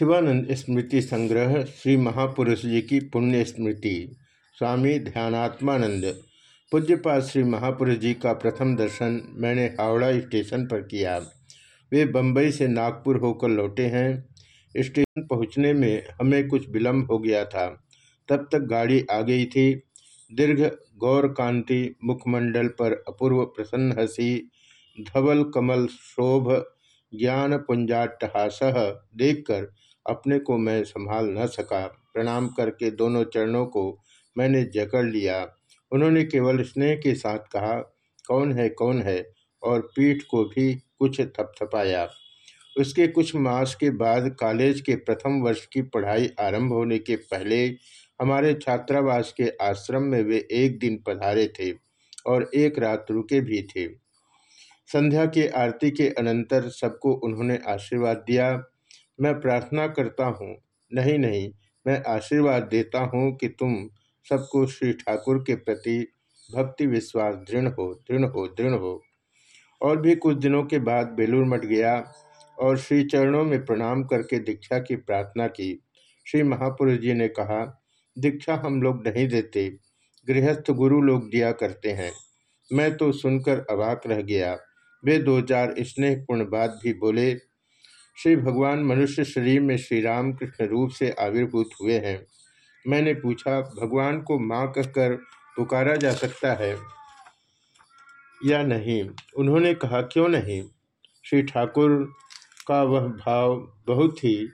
शिवानंद स्मृति संग्रह श्री महापुरुष जी की पुण्य स्मृति। स्वामी ध्यानात्मानंद। पूज्यपात श्री महापुरुष जी का प्रथम दर्शन मैंने हावड़ा स्टेशन पर किया। वे बम्बई से नागपुर होकर लौटे हैं। स्टेशन पहुँचने में हमें कुछ विलम्ब हो गया था। तब तक गाड़ी आ गई थी। दीर्घ गौर कांति मुखमंडल पर अपूर्व प्रसन्न हसी, धवल कमल शोभ, ज्ञान पुंजाटहास देखकर अपने को मैं संभाल न सका। प्रणाम करके दोनों चरणों को मैंने जकड़ लिया। उन्होंने केवल स्नेह के साथ कहा, कौन है कौन है? और पीठ को भी कुछ थपथपाया। उसके कुछ मास के बाद कॉलेज के प्रथम वर्ष की पढ़ाई आरंभ होने के पहले हमारे छात्रावास के आश्रम में वे एक दिन पधारे थे और एक रात रुके भी थे। संध्या के आरती के अनंतर सबको उन्होंने आशीर्वाद दिया। मैं प्रार्थना करता हूँ, नहीं नहीं, मैं आशीर्वाद देता हूँ कि तुम सबको श्री ठाकुर के प्रति भक्ति, विश्वास, दृढ़ हो दृढ़ हो दृढ़ हो। और भी कुछ दिनों के बाद बेलूर मठ गया और श्री चरणों में प्रणाम करके दीक्षा की प्रार्थना की। श्री महापुरुष जी ने कहा, दीक्षा हम लोग नहीं देते, गृहस्थ गुरु लोग दिया करते हैं। मैं तो सुनकर अवाक रह गया। वे दो चार स्नेहपूर्ण बात भी बोले श्री भगवान मनुष्य शरीर में श्री राम कृष्ण रूप से आविर्भूत हुए हैं। मैंने पूछा, भगवान को माँ कहकर पुकारा जा सकता है या नहीं? उन्होंने कहा, क्यों नहीं? श्री ठाकुर का वह भाव बहुत ही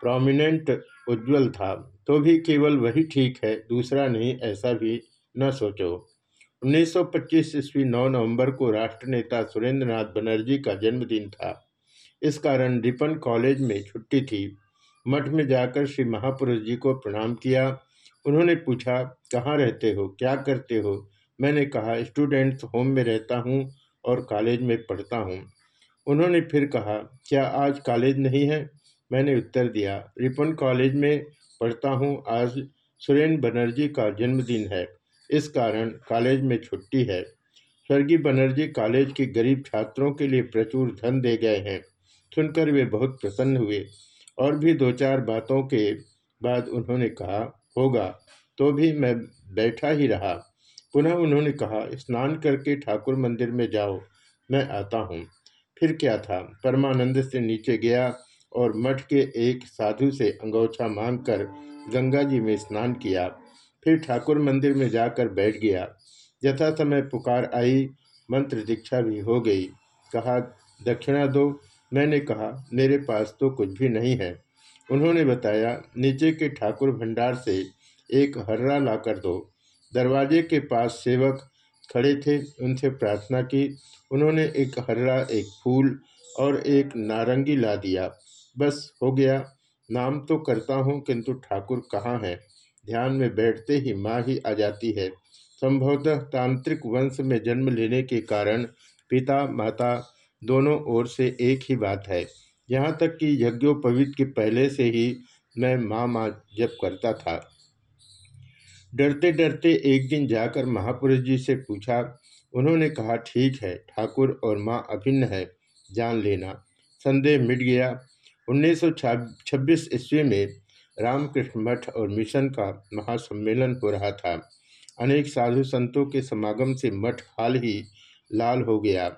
प्रोमिनेंट उज्जवल था। तो भी केवल वही ठीक है, दूसरा नहीं, ऐसा भी न सोचो। 1925 ईस्वी 9 नवंबर को राष्ट्र नेता सुरेंद्र नाथ बनर्जी का जन्मदिन था। इस कारण रिपन कॉलेज में छुट्टी थी। मठ में जाकर श्री महापुरुष जी को प्रणाम किया। उन्होंने पूछा, कहाँ रहते हो? क्या करते हो? मैंने कहा, स्टूडेंट्स होम में रहता हूँ और कॉलेज में पढ़ता हूँ। उन्होंने फिर कहा, क्या आज कॉलेज नहीं है? मैंने उत्तर दिया, रिपन कॉलेज में पढ़ता हूँ। आज सुरेंद्र बनर्जी का जन्मदिन है। इस कारण कॉलेज में छुट्टी है। स्वर्गीय बनर्जी कॉलेज के गरीब छात्रों के लिए प्रचुर धन दे गए हैं। सुनकर वे बहुत प्रसन्न हुए और भी दो चार बातों के बाद उन्होंने कहा, होगा तो भी मैं बैठा ही रहा। पुनः उन्होंने कहा, स्नान करके ठाकुर मंदिर में जाओ, मैं आता हूँ। फिर क्या था? परमानंद से नीचे गया और मठ के एक साधु से अंगोछा मांगकर गंगा जी में स्नान किया। फिर ठाकुर मंदिर में जाकर बैठ गया। यथा समय पुकार आई, मंत्र दीक्षा भी हो गई। कहा, दक्षिणा दो मैंने कहा, मेरे पास तो कुछ भी नहीं है। उन्होंने बताया, नीचे के ठाकुर भंडार से एक हर्रा लाकर दो। दरवाजे के पास सेवक खड़े थे, उनसे प्रार्थना की। उन्होंने एक हर्रा, एक फूल और एक नारंगी ला दिया। बस हो गया। नाम तो करता हूँ, किंतु ठाकुर कहाँ है? ध्यान में बैठते ही माँ ही आ जाती है। संभवतः तांत्रिक वंश में जन्म लेने के कारण पिता, माता दोनों ओर से एक ही बात है। यहाँ तक कि यज्ञोपवीत के पहले से ही मैं माँ माँ जप करता था। डरते डरते एक दिन जाकर महापुरुष जी से पूछा, उन्होंने कहा, ठीक है, ठाकुर और माँ अभिन्न है, जान लेना। संदेह मिट गया। उन्नीस सौ छब्बीस ईस्वी में रामकृष्ण मठ और मिशन का महासम्मेलन हो रहा था। अनेक साधु संतों के समागम से मठ हाल ही लाल हो गया।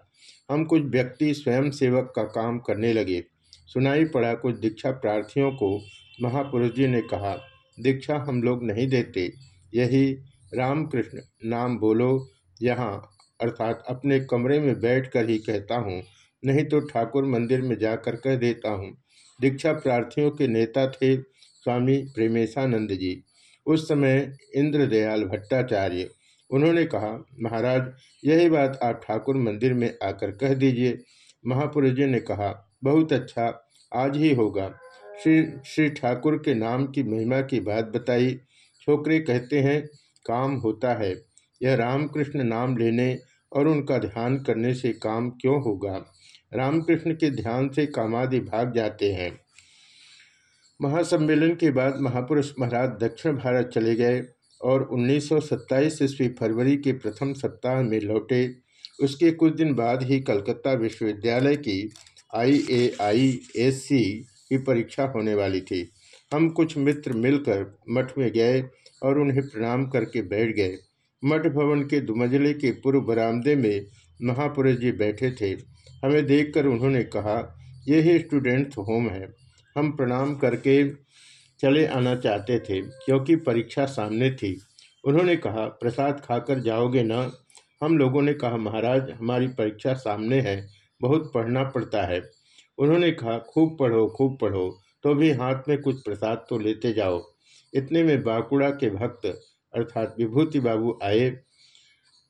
हम कुछ व्यक्ति स्वयं सेवक का काम करने लगे। सुनाई पड़ा कुछ दीक्षा प्रार्थियों को, महापुरुष जी ने कहा, दीक्षा हम लोग नहीं देते। यही रामकृष्ण नाम बोलो, यहाँ अर्थात अपने कमरे में बैठकर ही कहता हूँ, नहीं तो ठाकुर मंदिर में जाकर कह देता हूँ। दीक्षा प्रार्थियों के नेता थे स्वामी प्रेमेशानंद जी। उस समय इंद्रदयाल भट्टाचार्य उन्होंने कहा, महाराज, यही बात आप ठाकुर मंदिर में आकर कह दीजिए। महापुरुष जी ने कहा, बहुत अच्छा आज ही होगा। श्री श्री ठाकुर के नाम की महिमा की बात बताई। छोकरे कहते हैं, काम होता है। यह रामकृष्ण नाम लेने और उनका ध्यान करने से काम क्यों होगा? रामकृष्ण के ध्यान से कामादि भाग जाते हैं। महासम्मेलन के बाद महापुरुष महाराज दक्षिण भारत चले गए। और 1927 ईस्वी फरवरी के प्रथम सप्ताह में लौटे। उसके कुछ दिन बाद ही कलकत्ता विश्वविद्यालय की आई ए आई एस सी की परीक्षा होने वाली थी। हम कुछ मित्र मिलकर मठ में गए और उन्हें प्रणाम करके बैठ गए। मठ भवन के दुमजले के पूर्व बरामदे में महापुरुष जी बैठे थे। हमें देखकर उन्होंने कहा, यह स्टूडेंट्स होम है। हम प्रणाम करके चले आना चाहते थे, क्योंकि परीक्षा सामने थी। उन्होंने कहा, प्रसाद खाकर जाओगे ना? हम लोगों ने कहा, महाराज, हमारी परीक्षा सामने है, बहुत पढ़ना पड़ता है। उन्होंने कहा, खूब पढ़ो खूब पढ़ो तो भी हाथ में कुछ प्रसाद तो लेते जाओ। इतने में बाकुड़ा के भक्त, अर्थात विभूति बाबू आए।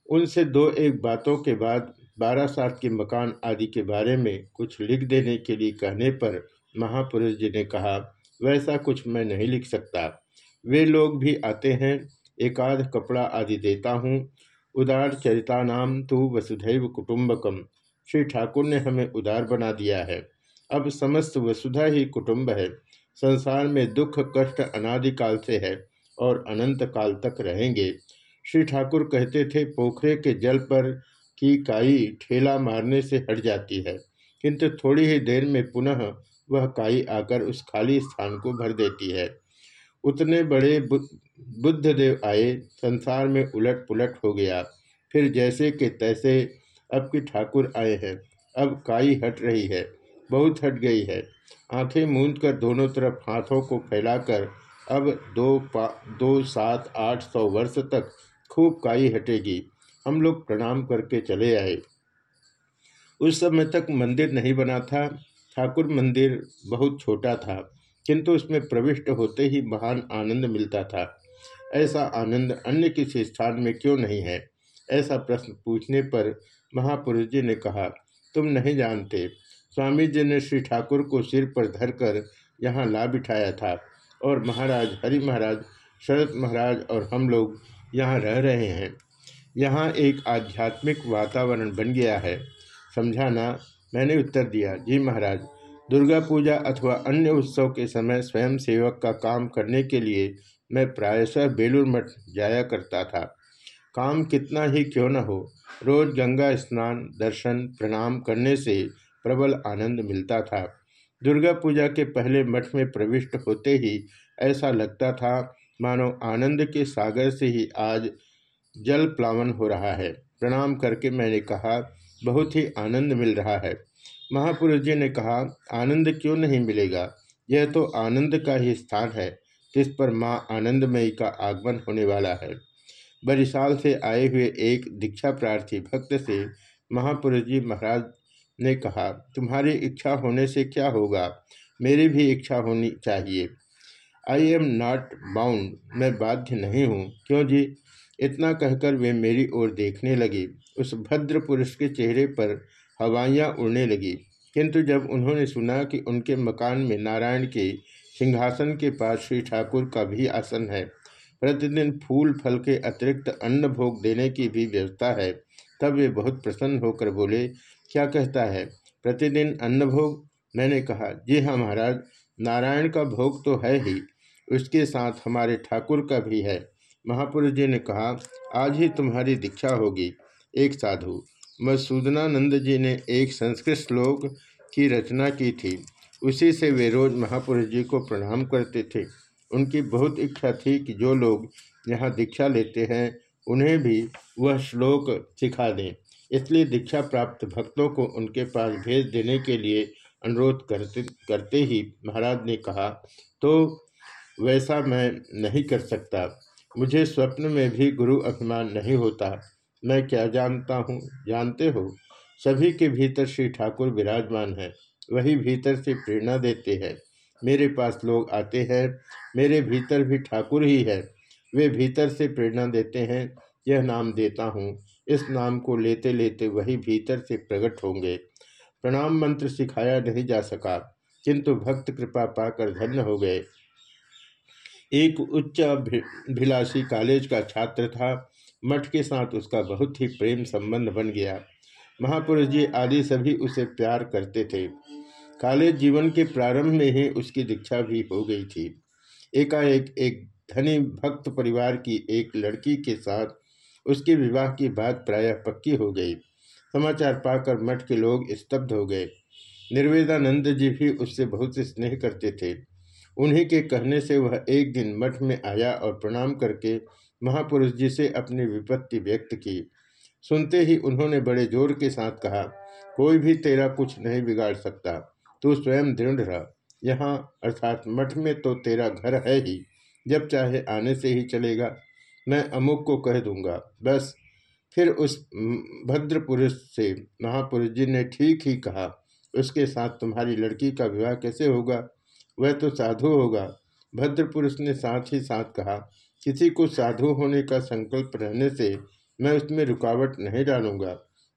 उनसे दो एक बातों के बाद बारह सात के मकान आदि के बारे में कुछ लिख देने के लिए कहने पर महापुरुष जी ने कहा वैसा कुछ मैं नहीं लिख सकता। वे लोग भी आते हैं एकाध कपड़ा आदि देता हूँ। उदार चरिता नाम तो वसुधैव कुटुम्बकम श्री ठाकुर ने हमें उदार बना दिया है। अब समस्त वसुधा ही कुटुंब है। संसार में दुख, कष्ट, अनादिकाल से है और अनंत काल तक रहेंगे। श्री ठाकुर कहते थे, पोखरे के जल पर की काई ठेला मारने से हट जाती है। किंतु थोड़ी ही देर में पुनः वह काई आकर उस खाली स्थान को भर देती है। उतने बड़े बुद्ध देव आए, संसार में उलट पुलट हो गया। फिर जैसे के तैसे अब की ठाकुर आए हैं। अब काई हट रही है, बहुत हट गई है। आँखें मूंद कर दोनों तरफ़ हाथों को फैलाकर अब दो पा, दो सात आठ सौ वर्ष तक खूब काई हटेगी। हम लोग प्रणाम करके चले आए। उस समय तक मंदिर नहीं बना था। ठाकुर मंदिर बहुत छोटा था, किंतु उसमें प्रविष्ट होते ही महान आनंद मिलता था। ऐसा आनंद अन्य किसी स्थान में क्यों नहीं है? ऐसा प्रश्न पूछने पर महापुरुष जी ने कहा, तुम नहीं जानते, स्वामी जी ने श्री ठाकुर को सिर पर धरकर यहाँ ला बिठाया था, और महाराज, हरि महाराज, शरद महाराज और हम लोग यहाँ रह रहे हैं। यहाँ एक आध्यात्मिक वातावरण बन गया है। समझाना मैंने उत्तर दिया, जी महाराज, दुर्गा पूजा अथवा अन्य उत्सव के समय स्वयं सेवक का काम करने के लिए मैं प्रायशः बेलूर मठ जाया करता था। काम कितना ही क्यों न हो, रोज गंगा स्नान, दर्शन, प्रणाम करने से प्रबल आनंद मिलता था। दुर्गा पूजा के पहले मठ में प्रविष्ट होते ही ऐसा लगता था, मानो आनंद के सागर से ही आज जल प्लावन हो रहा है। प्रणाम करके मैंने कहा बहुत ही आनंद मिल रहा है। महापुरुष जी ने कहा, आनंद क्यों नहीं मिलेगा? यह तो आनंद का ही स्थान है, जिस पर माँ आनंदमयी का आगमन होने वाला है। बरिसाल से आए हुए एक दीक्षा प्रार्थी भक्त से महापुरुष जी महाराज ने कहा, तुम्हारी इच्छा होने से क्या होगा? मेरी भी इच्छा होनी चाहिए। आई एम नॉट बाउंड मैं बाध्य नहीं हूँ। क्यों जी? इतना कहकर वे मेरी ओर देखने लगी। उस भद्र पुरुष के चेहरे पर हवाइयाँ उड़ने लगी। किंतु जब उन्होंने सुना कि उनके मकान में नारायण के सिंहासन के पास श्री ठाकुर का भी आसन है, प्रतिदिन फूल, फल के अतिरिक्त अन्न भोग देने की भी व्यवस्था है, तब वे बहुत प्रसन्न होकर बोले, क्या कहता है? प्रतिदिन अन्न भोग? मैंने कहा, जी हाँ महाराज, नारायण का भोग तो है ही, उसके साथ हमारे ठाकुर का भी है। महापुरुष जी ने कहा, आज ही तुम्हारी दीक्षा होगी। एक साधु। मसूदनानंद जी ने एक संस्कृत श्लोक की रचना की थी। उसी से वे रोज महापुरुष जी को प्रणाम करते थे। उनकी बहुत इच्छा थी कि जो लोग यहाँ दीक्षा लेते हैं, उन्हें भी वह श्लोक सिखा दें। इसलिए दीक्षा प्राप्त भक्तों को उनके पास भेज देने के लिए अनुरोध करते करते ही महाराज ने कहा तो वैसा मैं नहीं कर सकता। मुझे स्वप्न में भी गुरु अभिमान नहीं होता। मैं क्या जानता हूँ? जानते हो, सभी के भीतर श्री ठाकुर विराजमान है। वही भीतर से प्रेरणा देते हैं। मेरे पास लोग आते हैं, मेरे भीतर भी ठाकुर ही है। वे भीतर से प्रेरणा देते हैं, यह नाम देता हूँ। इस नाम को लेते लेते वही भीतर से प्रकट होंगे। प्रणाम मंत्र सिखाया नहीं जा सका, किंतु भक्त कृपा पाकर धन्य हो गए। एक उच्च भिलासी कॉलेज का छात्र था। मठ के साथ उसका बहुत ही प्रेम संबंध बन गया। महापुरुष जी आदि सभी उसे प्यार करते थे। कॉलेज जीवन के प्रारंभ में ही उसकी दीक्षा भी हो गई थी। एकाएक एक धनी भक्त परिवार की एक लड़की के साथ उसके विवाह की बात प्रायः पक्की हो गई। समाचार पाकर मठ के लोग स्तब्ध हो गए। निर्वेदानंद जी भी उससे बहुत स्नेह करते थे। उन्हीं के कहने से वह एक दिन मठ में आया और प्रणाम करके महापुरुष जी से अपनी विपत्ति व्यक्त की। सुनते ही उन्होंने बड़े ज़ोर के साथ कहा, कोई भी तेरा कुछ नहीं बिगाड़ सकता, तू स्वयं दृढ़ रह। यहाँ, अर्थात मठ में तो तेरा घर है ही, जब चाहे आने से ही चलेगा। मैं अमुक को कह दूँगा, बस। फिर उस भद्र पुरुष से महापुरुष जी ने ठीक ही कहा, उसके साथ तुम्हारी लड़की का विवाह कैसे होगा? वह तो साधु होगा। भद्र पुरुष ने साथ ही साथ कहा किसी को साधु होने का संकल्प रहने से मैं उसमें रुकावट नहीं डालूँगा।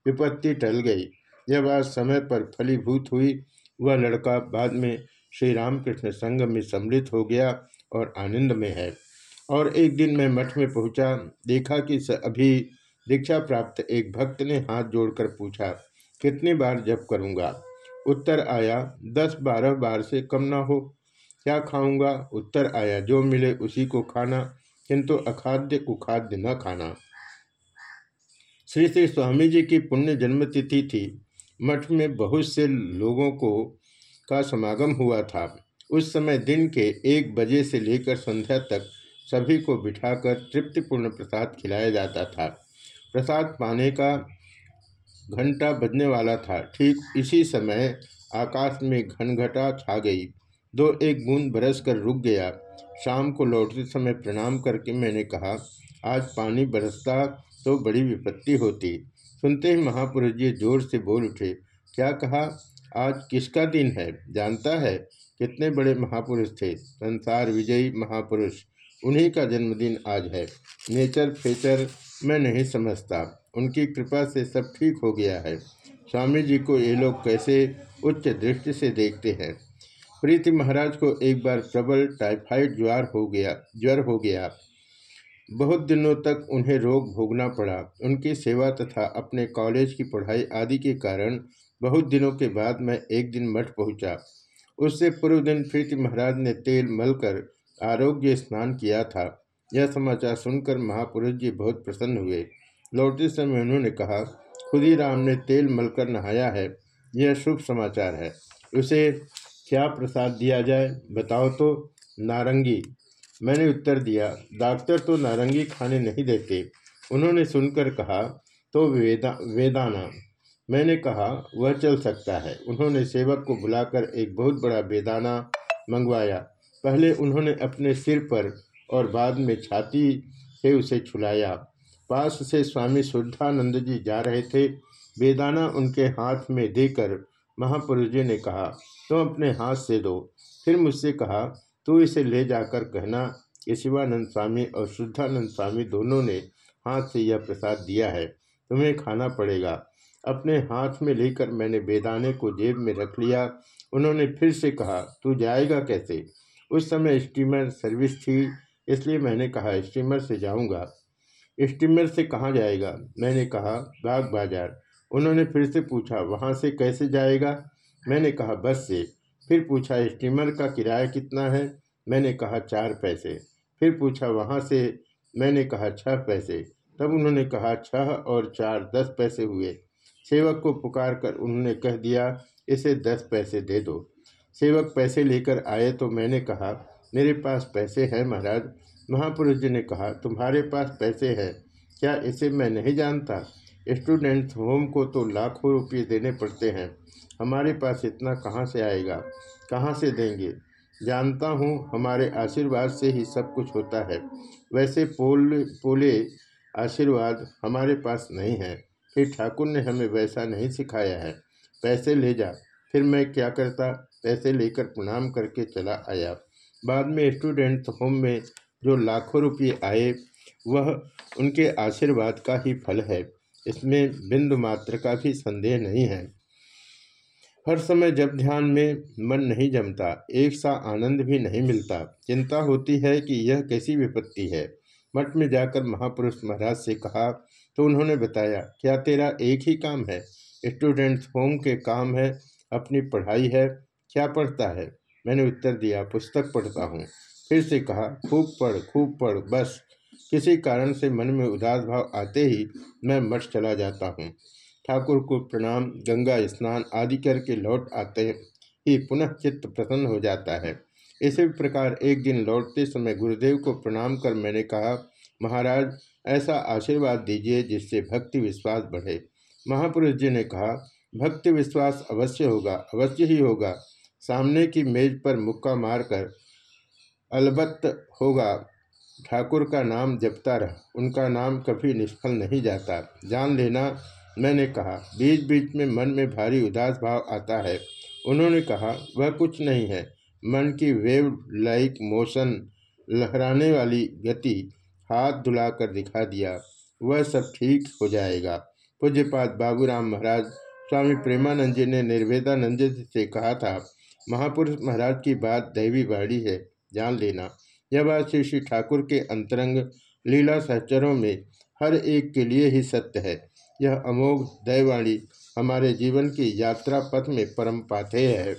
विपत्ति टल गई। जब आज समय पर फलीभूत हुई, वह लड़का बाद में श्री रामकृष्ण संघ में सम्मिलित हो गया और आनंद में है। और एक दिन मैं मठ में पहुँचा, देखा कि अभी दीक्षा प्राप्त एक भक्त ने हाथ जोड़कर पूछा, कितनी बार जप करूँगा? उत्तर आया, दस बारह बार से कम ना हो। क्या खाऊँगा? उत्तर आया, जो मिले उसी को खाना। किंतु अखाद्य कुखाद्य न खाना। श्री श्री स्वामी जी की पुण्य जन्मतिथि थी। मठ में बहुत से लोगों को का समागम हुआ था। उस समय दिन के एक बजे से लेकर संध्या तक सभी को बिठाकर तृप्तिपूर्ण प्रसाद खिलाया जाता था। प्रसाद पाने का घंटा बजने वाला था। ठीक इसी समय आकाश में घनघटा छा गई। दो एक बूंद बरस कर रुक गया। शाम को लौटते समय प्रणाम करके मैंने कहा, आज पानी बरसता तो बड़ी विपत्ति होती। सुनते ही महापुरुष जी ज़ोर से बोल उठे, क्या कहा? आज किसका दिन है? जानता है? कितने बड़े महापुरुष थे? संसार विजयी महापुरुष। उन्हीं का जन्मदिन आज है। नेचर फेचर मैं नहीं समझता। उनकी कृपा से सब ठीक हो गया है। स्वामी जी को ये लोग कैसे उच्च दृष्टि से देखते हैं? प्रीति महाराज को एक बार प्रबल टाइफाइड ज्वर हो गया, ज्वर हो गया। बहुत दिनों तक उन्हें रोग भोगना पड़ा। उनकी सेवा तथा अपने कॉलेज की पढ़ाई आदि के कारण बहुत दिनों के बाद मैं एक दिन मठ पहुँचा। उससे पूर्व दिन प्रीति महाराज ने तेल मलकर आरोग्य स्नान किया था। यह समाचार सुनकर महापुरुष जी बहुत प्रसन्न हुए। लौटते समय उन्होंने कहा खुदी राम ने तेल मलकर नहाया है। यह शुभ समाचार है। उसे क्या प्रसाद दिया जाए? बताओ तो। नारंगी। मैंने उत्तर दिया, डॉक्टर तो नारंगी खाने नहीं देते। उन्होंने सुनकर कहा तो वेदा, वेदाना। मैंने कहा, वह चल सकता है। उन्होंने सेवक को बुलाकर एक बहुत बड़ा बेदाना मंगवाया। पहले उन्होंने अपने सिर पर और बाद में छाती से उसे छुलाया। पास से स्वामी शुद्धानंद जी जा रहे थे। बेदाना उनके हाथ में देकर महापुरुष जी ने कहा, तुम अपने हाथ से दो। फिर मुझसे कहा, तू इसे ले जाकर कहना कि शिवानंद स्वामी और शुद्धानंद स्वामी दोनों ने हाथ से यह प्रसाद दिया है, तुम्हें खाना पड़ेगा। अपने हाथ में लेकर मैंने बेदाने को जेब में रख लिया। उन्होंने फिर से कहा, तू जाएगा कैसे? उस समय स्टीमर सर्विस थी, इसलिए मैंने कहा, स्टीमर से जाऊँगा। स्टीमर से कहाँ जाएगा? मैंने कहा, बाग बाज़ार। उन्होंने फिर से पूछा, वहाँ से कैसे जाएगा? मैंने कहा, बस से। फिर पूछा, स्टीमर का किराया कितना है? मैंने कहा, चार पैसे। फिर पूछा, वहाँ से? मैंने कहा छः पैसे। तब उन्होंने कहा छः और चार दस पैसे हुए। सेवक को पुकार कर उन्होंने कह दिया, इसे दस पैसे दे दो। सेवक पैसे लेकर आए तो मैंने कहा, मेरे पास पैसे हैं महाराज। महापुरुष जी ने कहा, तुम्हारे पास पैसे हैं, क्या इसे मैं नहीं जानता? स्टूडेंट्स होम को तो लाखों रुपये देने पड़ते हैं। हमारे पास इतना कहाँ से आएगा? कहाँ से देंगे? जानता हूँ हमारे आशीर्वाद से ही सब कुछ होता है। वैसे पोल, पोले आशीर्वाद हमारे पास नहीं है। फिर ठाकुर ने हमें वैसा नहीं सिखाया है। पैसे ले जा। फिर मैं क्या करता? पैसे लेकर प्रणाम करके चला आया। बाद में स्टूडेंट होम में जो लाखों रुपये आए, वह उनके आशीर्वाद का ही फल है। इसमें बिंदु मात्र का भी संदेह नहीं है। हर समय जब ध्यान में मन नहीं जमता, एक सा आनंद भी नहीं मिलता। चिंता होती है कि यह कैसी विपत्ति है। मठ में जाकर महापुरुष महाराज से कहा तो उन्होंने बताया, क्या तेरा एक ही काम है? स्टूडेंट्स होम के काम है, अपनी पढ़ाई है, क्या पढ़ता है? मैंने उत्तर दिया, पुस्तक पढ़ता हूँ। फिर से कहा, खूब पढ़ खूब पढ़, बस। किसी कारण से मन में उदास भाव आते ही मैं मठ चला जाता हूँ। ठाकुर को प्रणाम, गंगा स्नान आदि करके लौट आते ही पुनः चित्त प्रसन्न हो जाता है। इसी प्रकार एक दिन लौटते समय गुरुदेव को प्रणाम कर मैंने कहा, महाराज, ऐसा आशीर्वाद दीजिए जिससे भक्ति विश्वास बढ़े। महापुरुष जी ने कहा, भक्ति विश्वास अवश्य होगा, अवश्य ही होगा। सामने की मेज पर मुक्का मारकर अलबत्त होगा। ठाकुर का नाम जपता रह, उनका नाम कभी निष्फल नहीं जाता। जान लेना, मैंने कहा बीच बीच में मन में भारी उदास भाव आता है। उन्होंने कहा, वह कुछ नहीं है। मन की वेव लाइक मोशन लहराने वाली गति हाथ धुलाकर दिखा दिया। वह सब ठीक हो जाएगा। पूज्यपात बाबूराम महाराज, स्वामी प्रेमानंद जी ने निर्वेदानंद जी से कहा था, महापुरुष महाराज की बात दैवी बाड़ी है, जान लेना। यह बात श्री श्री ठाकुर के अंतरंग लीला सहचरों में हर एक के लिए ही सत्य है। यह अमोघ, दयवाणी हमारे जीवन की यात्रा पथ में परम पाथेय है।